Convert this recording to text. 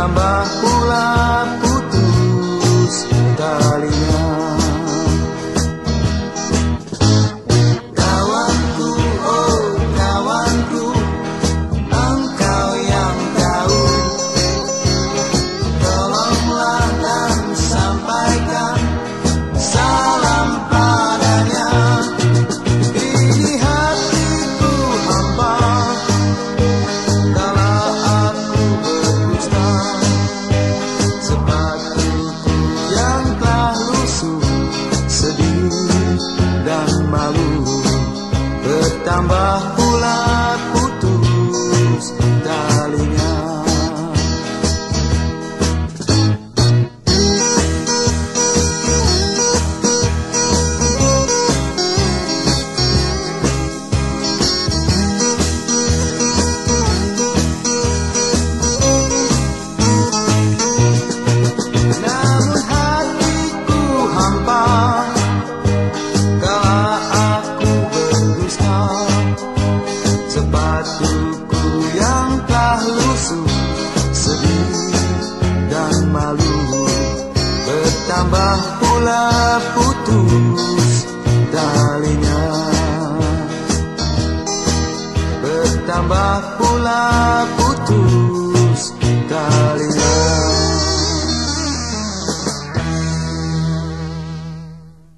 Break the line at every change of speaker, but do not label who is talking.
number. Bertambah pula Sepatuku yang telah lusuh Sedih dan malu. Bertambah pula putus talinya. Bertambah pula